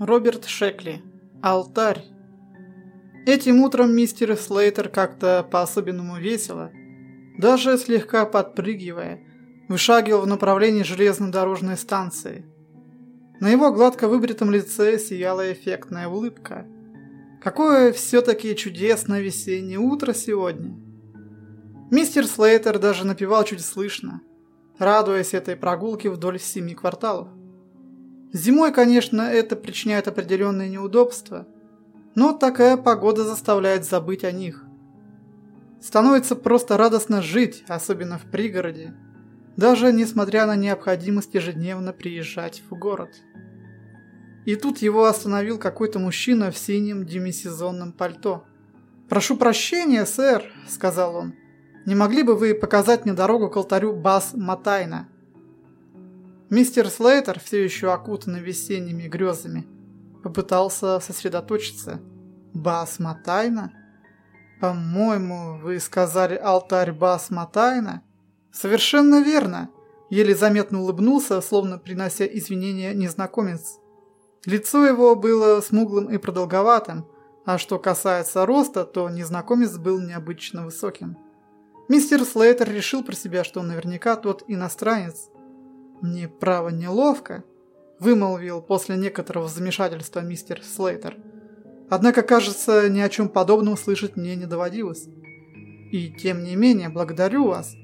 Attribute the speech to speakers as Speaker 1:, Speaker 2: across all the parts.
Speaker 1: Роберт Шекли. Алтарь. Этим утром мистер Слейтер как-то по-особенному весело, даже слегка подпрыгивая, вышагивал в направлении железнодорожной станции. На его гладко выбритом лице сияла эффектная улыбка. Какое все-таки чудесное весеннее утро сегодня. Мистер Слейтер даже напевал чуть слышно, радуясь этой прогулке вдоль семи кварталов. Зимой, конечно, это причиняет определенные неудобства, но такая погода заставляет забыть о них. Становится просто радостно жить, особенно в пригороде, даже несмотря на необходимость ежедневно приезжать в город. И тут его остановил какой-то мужчина в синем демисезонном пальто. «Прошу прощения, сэр», — сказал он. «Не могли бы вы показать мне дорогу к алтарю Бас Матайна?» Мистер Слейтер, все еще окутанный весенними грезами, попытался сосредоточиться. Бас Матайна? По-моему, вы сказали алтарь Бас Матайна? Совершенно верно. Еле заметно улыбнулся, словно принося извинения незнакомец. Лицо его было смуглым и продолговатым, а что касается роста, то незнакомец был необычно высоким. Мистер Слейтер решил про себя, что наверняка тот иностранец, «Мне, право, неловко», – вымолвил после некоторого замешательства мистер Слейтер. «Однако, кажется, ни о чем подобном слышать мне не доводилось. И тем не менее, благодарю вас».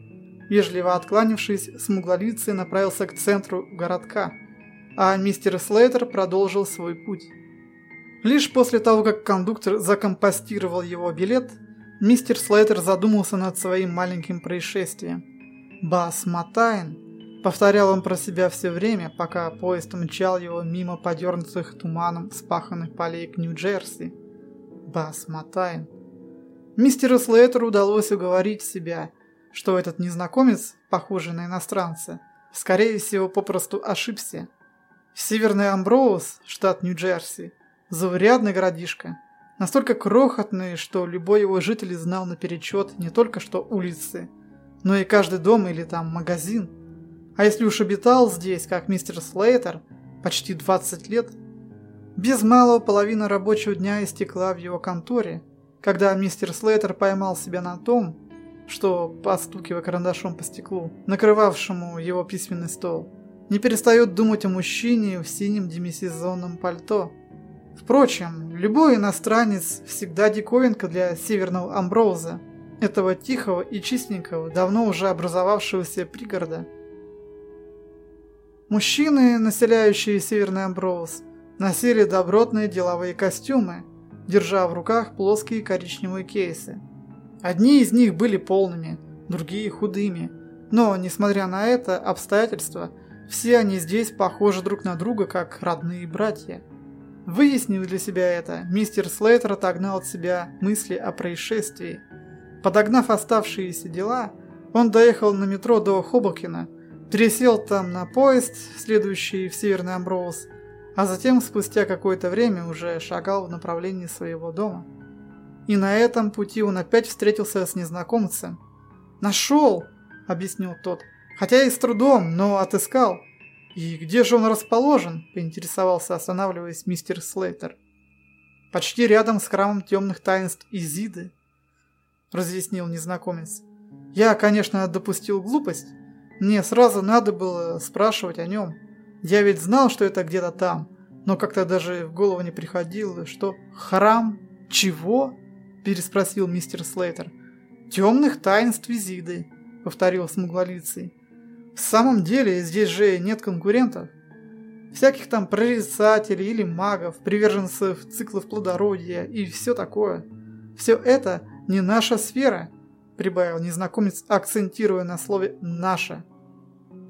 Speaker 1: Вежливо откланившись, смуглолицый направился к центру городка, а мистер Слейтер продолжил свой путь. Лишь после того, как кондуктор закомпостировал его билет, мистер Слейтер задумался над своим маленьким происшествием. Бас Матайн Повторял он про себя все время, пока поезд мчал его мимо подернутых туманом спаханных полей к Нью-Джерси. Бас Матайн. Мистеру Слейтеру удалось уговорить себя, что этот незнакомец, похожий на иностранца, скорее всего попросту ошибся. Северный Амброуз, штат Нью-Джерси, заурядный городишко, настолько крохотный, что любой его житель знал наперечет не только что улицы, но и каждый дом или там магазин – а если уж обитал здесь, как мистер Слейтер, почти 20 лет, без малого половина рабочего дня истекла в его конторе, когда мистер Слейтер поймал себя на том, что, постукивая карандашом по стеклу, накрывавшему его письменный стол, не перестает думать о мужчине в синем демисезонном пальто. Впрочем, любой иностранец всегда диковинка для северного Амброуза, этого тихого и чистенького, давно уже образовавшегося пригорода – Мужчины, населяющие Северный Амброуз, носили добротные деловые костюмы, держа в руках плоские коричневые кейсы. Одни из них были полными, другие худыми, но, несмотря на это обстоятельство, все они здесь похожи друг на друга, как родные братья. Выяснив для себя это, мистер Слейтер отогнал от себя мысли о происшествии. Подогнав оставшиеся дела, он доехал на метро до Хобокина – пересел там на поезд, следующий в Северный Амброуз, а затем спустя какое-то время уже шагал в направлении своего дома. И на этом пути он опять встретился с незнакомцем. «Нашел!» – объяснил тот. «Хотя и с трудом, но отыскал». «И где же он расположен?» – поинтересовался, останавливаясь мистер Слейтер. «Почти рядом с храмом темных таинств Изиды», – разъяснил незнакомец. «Я, конечно, допустил глупость, мне сразу надо было спрашивать о нем. Я ведь знал, что это где-то там, но как-то даже в голову не приходило, что храм чего? переспросил мистер Слейтер. Темных таинств Визиды, повторил смуглолицый. В самом деле здесь же нет конкурентов. Всяких там прорицателей или магов, приверженцев циклов плодородия и все такое. Все это не наша сфера, прибавил незнакомец, акцентируя на слове «наша».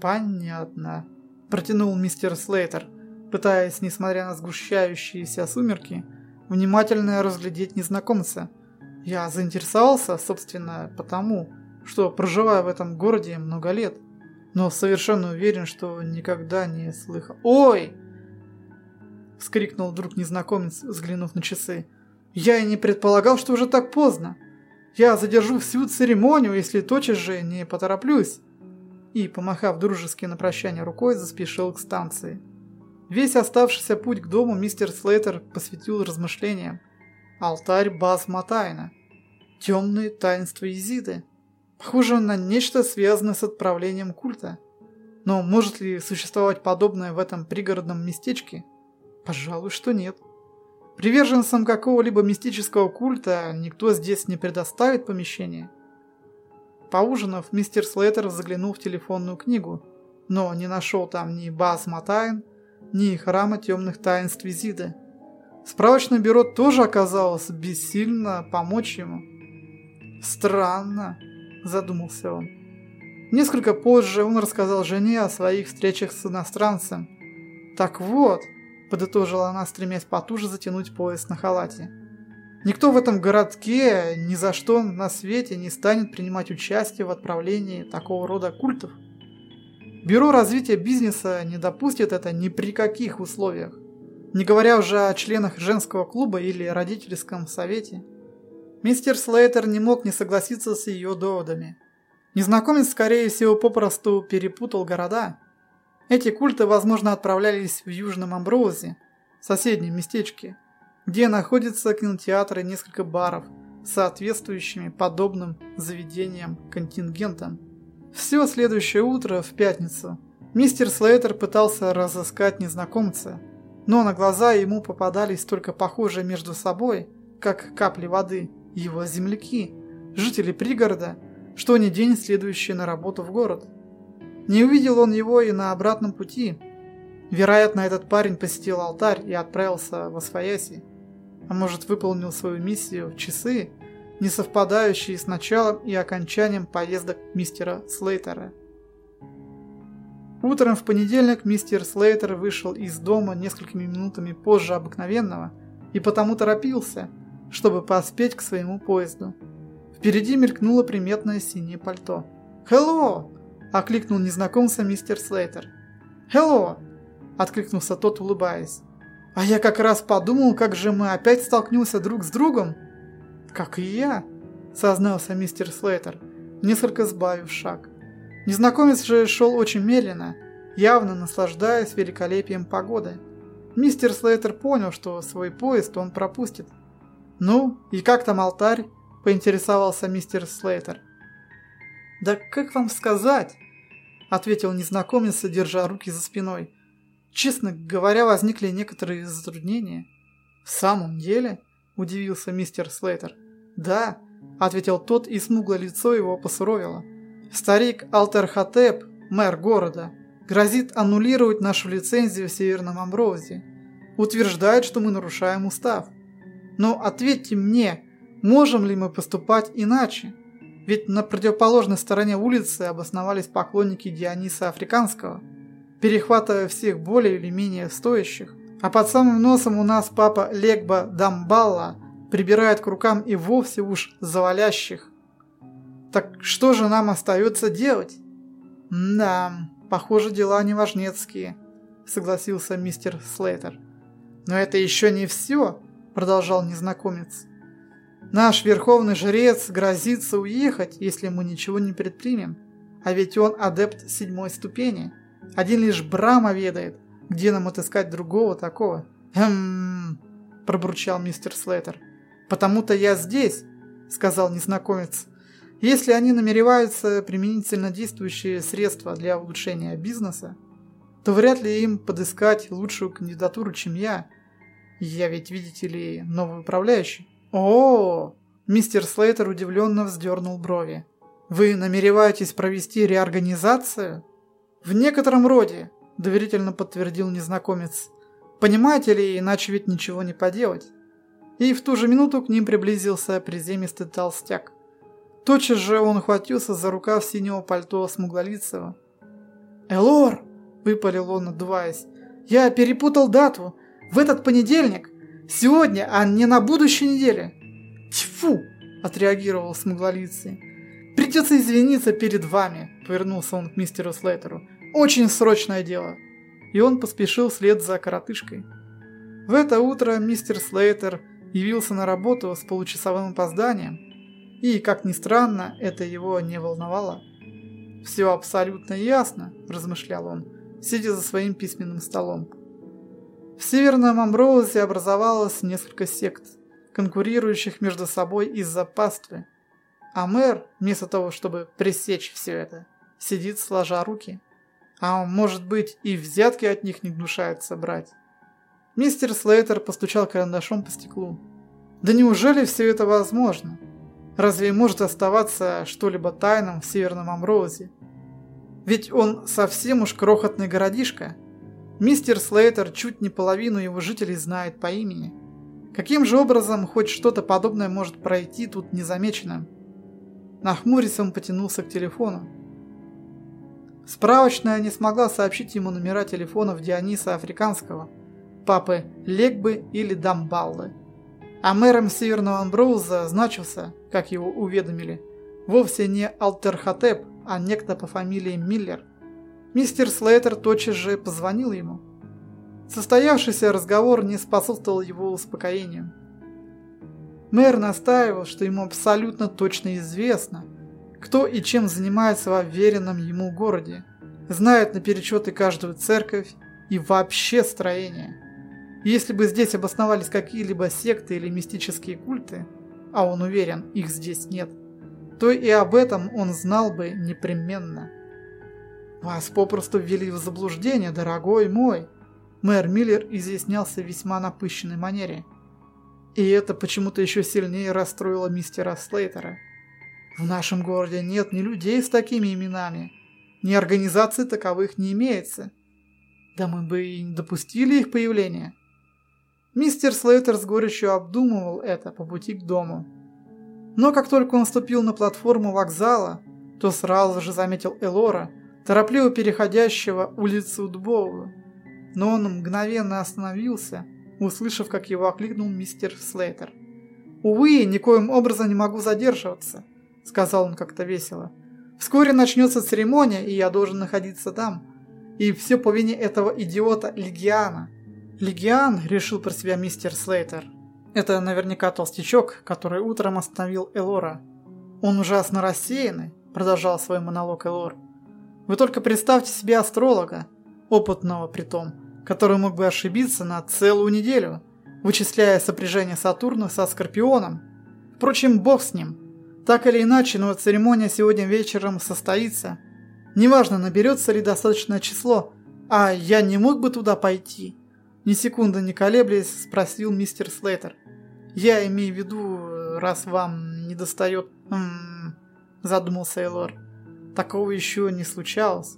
Speaker 1: «Понятно», – протянул мистер Слейтер, пытаясь, несмотря на сгущающиеся сумерки, внимательно разглядеть незнакомца. Я заинтересовался, собственно, потому, что проживаю в этом городе много лет, но совершенно уверен, что никогда не слыхал. «Ой!» – вскрикнул вдруг незнакомец, взглянув на часы. «Я и не предполагал, что уже так поздно. Я задержу всю церемонию, если тотчас же не потороплюсь» и, помахав дружески на прощание рукой, заспешил к станции. Весь оставшийся путь к дому мистер Слейтер посвятил размышлениям. Алтарь Баз Матайна. Темные таинства Изиды. Похоже на нечто связанное с отправлением культа. Но может ли существовать подобное в этом пригородном местечке? Пожалуй, что нет. Приверженцам какого-либо мистического культа никто здесь не предоставит помещение. Поужинав, мистер Слейтер заглянул в телефонную книгу, но не нашел там ни Баз Матайн, ни Храма Темных Таинств Визиды. Справочное бюро тоже оказалось бессильно помочь ему. «Странно», – задумался он. Несколько позже он рассказал жене о своих встречах с иностранцем. «Так вот», – подытожила она, стремясь потуже затянуть пояс на халате. «Никто в этом городке ни за что на свете не станет принимать участие в отправлении такого рода культов. Бюро развития бизнеса не допустит это ни при каких условиях, не говоря уже о членах женского клуба или родительском совете». Мистер Слейтер не мог не согласиться с ее доводами. Незнакомец, скорее всего, попросту перепутал города. Эти культы, возможно, отправлялись в Южном Амброузе, соседнем местечке, где находится кинотеатр и несколько баров, соответствующими подобным заведениям контингентам. Все следующее утро, в пятницу, мистер Слейтер пытался разыскать незнакомца, но на глаза ему попадались только похожие между собой, как капли воды, его земляки, жители пригорода – что ни день следующий на работу в город. Не увидел он его и на обратном пути. Вероятно, этот парень посетил алтарь и отправился в Освояси. А может, выполнил свою миссию в часы, не совпадающие с началом и окончанием поездок мистера Слейтера. Утром в понедельник мистер Слейтер вышел из дома несколькими минутами позже обыкновенного и потому торопился, чтобы поспеть к своему поезду. Впереди мелькнуло приметное синее пальто. «Хелло!» – окликнул незнакомца мистер Слейтер. «Хелло!» – откликнулся тот, улыбаясь. «А я как раз подумал, как же мы опять столкнемся друг с другом!» «Как и я!» – сознался мистер Слейтер, несколько сбавив шаг. Незнакомец же шел очень медленно, явно наслаждаясь великолепием погоды. Мистер Слейтер понял, что свой поезд он пропустит. «Ну, и как там алтарь?» – поинтересовался мистер Слейтер. «Да как вам сказать?» – ответил незнакомец, держа руки за спиной. «Честно говоря, возникли некоторые затруднения». «В самом деле?» – удивился мистер Слейтер. «Да», – ответил тот, и смуглое лицо его посуровило. «Старик Алтерхотеп, мэр города, грозит аннулировать нашу лицензию в Северном Амброузе. Утверждает, что мы нарушаем устав. Но ответьте мне, Можем ли мы поступать иначе? Ведь на противоположной стороне улицы обосновались поклонники Диониса Африканского, перехватывая всех более или менее стоящих. А под самым носом у нас папа Легба Дамбалла прибирает к рукам и вовсе уж завалящих. Так что же нам остается делать? Да, похоже, дела не важнецкие, согласился мистер Слейтер. Но это еще не все, продолжал незнакомец. Наш верховный жрец грозится уехать, если мы ничего не предпримем. А ведь он адепт седьмой ступени. Один лишь Брама ведает, где нам отыскать другого такого. «Хм...» – пробурчал мистер Слейтер. «Потому-то я здесь», – сказал незнакомец. «Если они намереваются применить сильнодействующие средства для улучшения бизнеса, то вряд ли им подыскать лучшую кандидатуру, чем я. Я ведь, видите ли, новый управляющий. О, мистер Слейтер удивленно вздернул брови. Вы намереваетесь провести реорганизацию? В некотором роде, доверительно подтвердил незнакомец. Понимаете ли, иначе ведь ничего не поделать. И в ту же минуту к ним приблизился приземистый толстяк. Тотчас же он ухватился за рукав синего пальто Смуглолицева. «Элор!» – выпалил он, отдуваясь. «Я перепутал дату. В этот понедельник Сегодня, а не на будущей неделе. Тьфу! Отреагировал смуглолицый. Придется извиниться перед вами, повернулся он к мистеру Слейтеру. Очень срочное дело. И он поспешил вслед за коротышкой. В это утро мистер Слейтер явился на работу с получасовым опозданием, и, как ни странно, это его не волновало. «Все абсолютно ясно», – размышлял он, сидя за своим письменным столом. В Северном Амброузе образовалось несколько сект, конкурирующих между собой из-за паствы. А мэр, вместо того, чтобы пресечь все это, сидит сложа руки. А может быть и взятки от них не гнушается брать. Мистер Слейтер постучал карандашом по стеклу. Да неужели все это возможно? Разве может оставаться что-либо тайным в Северном Амброузе? Ведь он совсем уж крохотный городишко. Мистер Слейтер чуть не половину его жителей знает по имени. Каким же образом хоть что-то подобное может пройти тут незамеченным? Нахмурясь, он потянулся к телефону. Справочная не смогла сообщить ему номера телефонов Диониса Африканского, папы Легбы или Дамбаллы. А мэром Северного Амброуза значился, как его уведомили, вовсе не Алтерхотеп, а некто по фамилии Миллер. Мистер Слейтер тотчас же позвонил ему. Состоявшийся разговор не способствовал его успокоению. Мэр настаивал, что ему абсолютно точно известно, кто и чем занимается в уверенном ему городе, знает наперечет и каждую церковь, и вообще строение. Если бы здесь обосновались какие-либо секты или мистические культы, а он уверен, их здесь нет, то и об этом он знал бы непременно. «Вас попросту ввели в заблуждение, дорогой мой!» Мэр Миллер изъяснялся весьма напыщенной манере. И это почему-то еще сильнее расстроило мистера Слейтера. В нашем городе нет ни людей с такими именами, ни организаций таковых не имеется. Да мы бы и не допустили их появления. Мистер Слейтер с горечью обдумывал это по пути к дому. Но как только он ступил на платформу вокзала, то сразу же заметил Элора, торопливо переходящего улицу Дубовую. Но он мгновенно остановился, услышав, как его окликнул мистер Слейтер. «Увы, никоим образом не могу задерживаться», — сказал он как-то весело. «Вскоре начнется церемония, и я должен находиться там. И все по вине этого идиота Легиана». Легиан, решил про себя мистер Слейтер. Это наверняка толстячок, который утром остановил Элора. Он ужасно рассеянный, продолжал свой монолог Элор. Вы только представьте себе астролога, опытного притом, который мог бы ошибиться на целую неделю, вычисляя сопряжение Сатурна со Скорпионом. Впрочем, бог с ним. Так или иначе, но церемония сегодня вечером состоится. Неважно, наберется ли достаточное число, а я не мог бы туда пойти. Ни секунды не колеблясь, спросил мистер Слейтер. «Я имею в виду, раз вам не достает...» «Хм...» Задумался Эйлор. «Такого еще не случалось.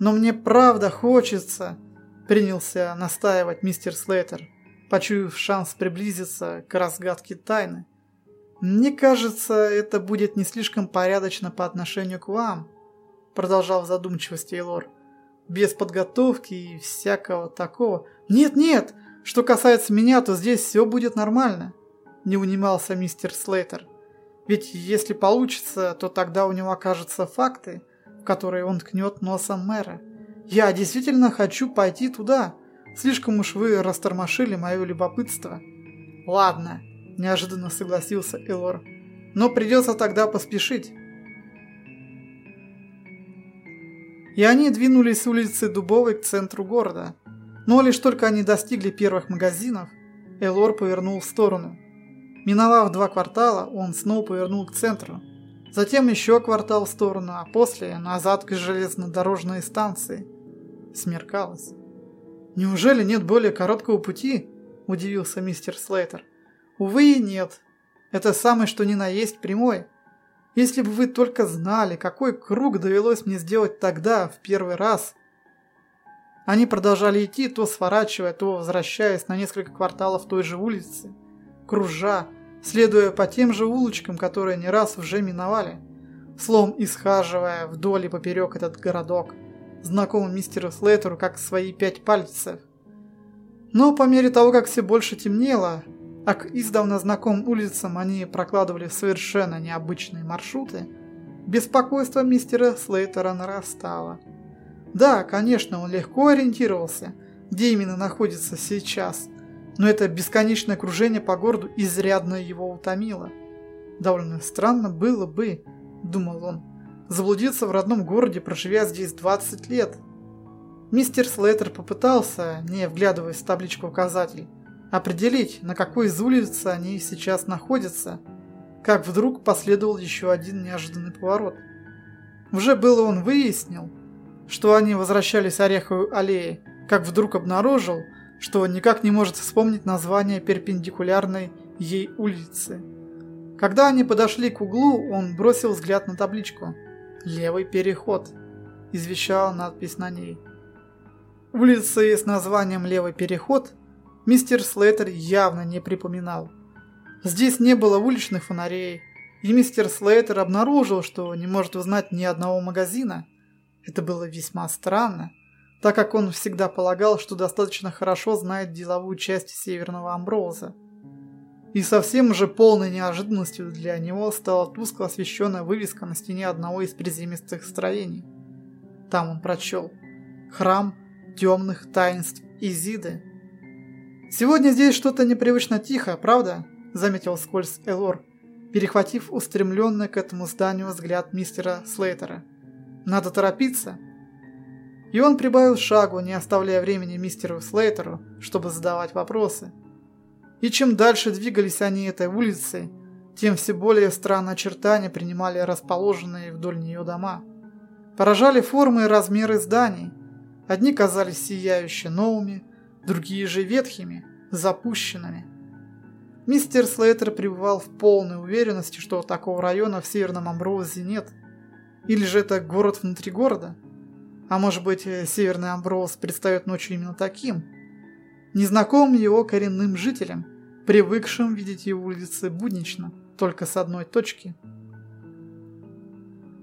Speaker 1: Но мне правда хочется...» Принялся настаивать мистер Слейтер, почуяв шанс приблизиться к разгадке тайны. «Мне кажется, это будет не слишком порядочно по отношению к вам», продолжал в задумчивости Эйлор без подготовки и всякого такого. Нет-нет, что касается меня, то здесь все будет нормально, не унимался мистер Слейтер. Ведь если получится, то тогда у него окажутся факты, в которые он ткнет носом мэра. Я действительно хочу пойти туда. Слишком уж вы растормошили мое любопытство. Ладно, неожиданно согласился Элор. Но придется тогда поспешить. и они двинулись с улицы Дубовой к центру города. Но лишь только они достигли первых магазинов, Элор повернул в сторону. Миновав два квартала, он снова повернул к центру. Затем еще квартал в сторону, а после назад к железнодорожной станции. Смеркалось. «Неужели нет более короткого пути?» – удивился мистер Слейтер. «Увы, нет. Это самый что ни на есть прямой. Если бы вы только знали, какой круг довелось мне сделать тогда, в первый раз. Они продолжали идти, то сворачивая, то возвращаясь на несколько кварталов той же улицы, кружа, следуя по тем же улочкам, которые не раз уже миновали, слом исхаживая вдоль и поперек этот городок, знакомый мистеру Слейтеру как свои пять пальцев. Но по мере того, как все больше темнело, а к издавна знакомым улицам они прокладывали совершенно необычные маршруты, беспокойство мистера Слейтера нарастало. Да, конечно, он легко ориентировался, где именно находится сейчас, но это бесконечное кружение по городу изрядно его утомило. Довольно странно было бы, думал он, заблудиться в родном городе, проживя здесь 20 лет. Мистер Слейтер попытался, не вглядываясь в табличку указатель, определить, на какой из улицы они сейчас находятся, как вдруг последовал еще один неожиданный поворот. Уже было он выяснил, что они возвращались Ореховой аллее, как вдруг обнаружил, что никак не может вспомнить название перпендикулярной ей улицы. Когда они подошли к углу, он бросил взгляд на табличку «Левый переход», извещала надпись на ней. Улицы с названием «Левый переход» мистер Слейтер явно не припоминал. Здесь не было уличных фонарей, и мистер Слейтер обнаружил, что не может узнать ни одного магазина. Это было весьма странно, так как он всегда полагал, что достаточно хорошо знает деловую часть Северного Амброуза. И совсем же полной неожиданностью для него стала тускло освещенная вывеска на стене одного из приземистых строений. Там он прочел «Храм темных таинств Изиды». «Сегодня здесь что-то непривычно тихо, правда?» – заметил скользь Элор, перехватив устремленный к этому зданию взгляд мистера Слейтера. «Надо торопиться». И он прибавил шагу, не оставляя времени мистеру Слейтеру, чтобы задавать вопросы. И чем дальше двигались они этой улицей, тем все более странные очертания принимали расположенные вдоль нее дома. Поражали формы и размеры зданий. Одни казались сияюще новыми, другие же ветхими, запущенными. Мистер Слейтер пребывал в полной уверенности, что такого района в Северном Амброузе нет. Или же это город внутри города? А может быть, Северный Амброуз предстает ночью именно таким? Незнакомым его коренным жителям, привыкшим видеть его улицы буднично, только с одной точки.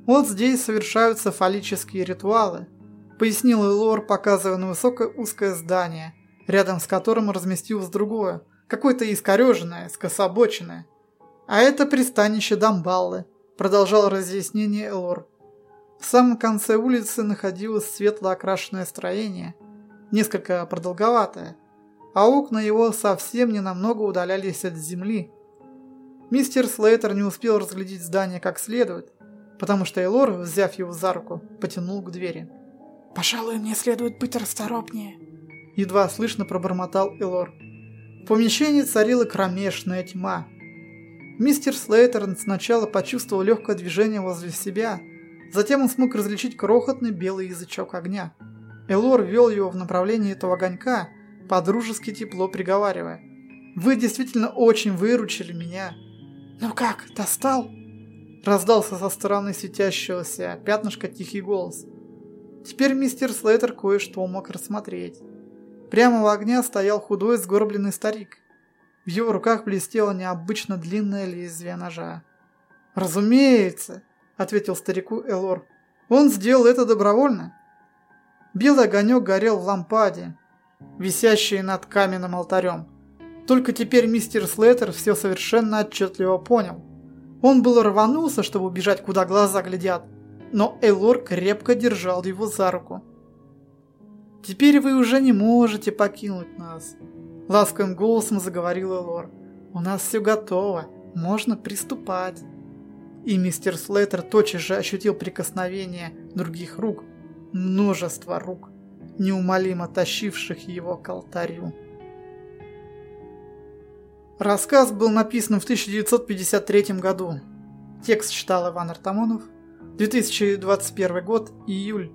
Speaker 1: Вот здесь совершаются фаллические ритуалы, пояснил Элор, показывая на высокое узкое здание, рядом с которым разместилось другое, какое-то искореженное, скособоченное. А это пристанище Дамбаллы, продолжал разъяснение Элор. В самом конце улицы находилось светло окрашенное строение, несколько продолговатое, а окна его совсем не намного удалялись от земли. Мистер Слейтер не успел разглядеть здание как следует, потому что Элор, взяв его за руку, потянул к двери.
Speaker 2: «Пожалуй, мне следует быть расторопнее», —
Speaker 1: едва слышно пробормотал Элор. В помещении царила кромешная тьма. Мистер Слейтер сначала почувствовал легкое движение возле себя, затем он смог различить крохотный белый язычок огня. Элор вел его в направлении этого огонька, подружески тепло приговаривая. «Вы действительно очень выручили меня!»
Speaker 2: «Ну как, достал?»
Speaker 1: Раздался со стороны светящегося пятнышка тихий голос. Теперь мистер Слейтер кое-что мог рассмотреть. Прямо у огня стоял худой сгорбленный старик. В его руках блестело необычно длинное лезвие ножа. «Разумеется», — ответил старику Элор. «Он сделал это добровольно». Белый огонек горел в лампаде, висящей над каменным алтарем. Только теперь мистер Слейтер все совершенно отчетливо понял. Он было рванулся, чтобы убежать, куда глаза глядят, но Элор крепко держал его за руку. «Теперь вы уже не можете покинуть нас», – ласковым голосом заговорил Элор. «У нас все готово, можно приступать». И мистер Слейтер тотчас же ощутил прикосновение других рук, множество рук, неумолимо тащивших его к алтарю. Рассказ был написан в 1953 году. Текст читал Иван Артамонов. 2021 год, июль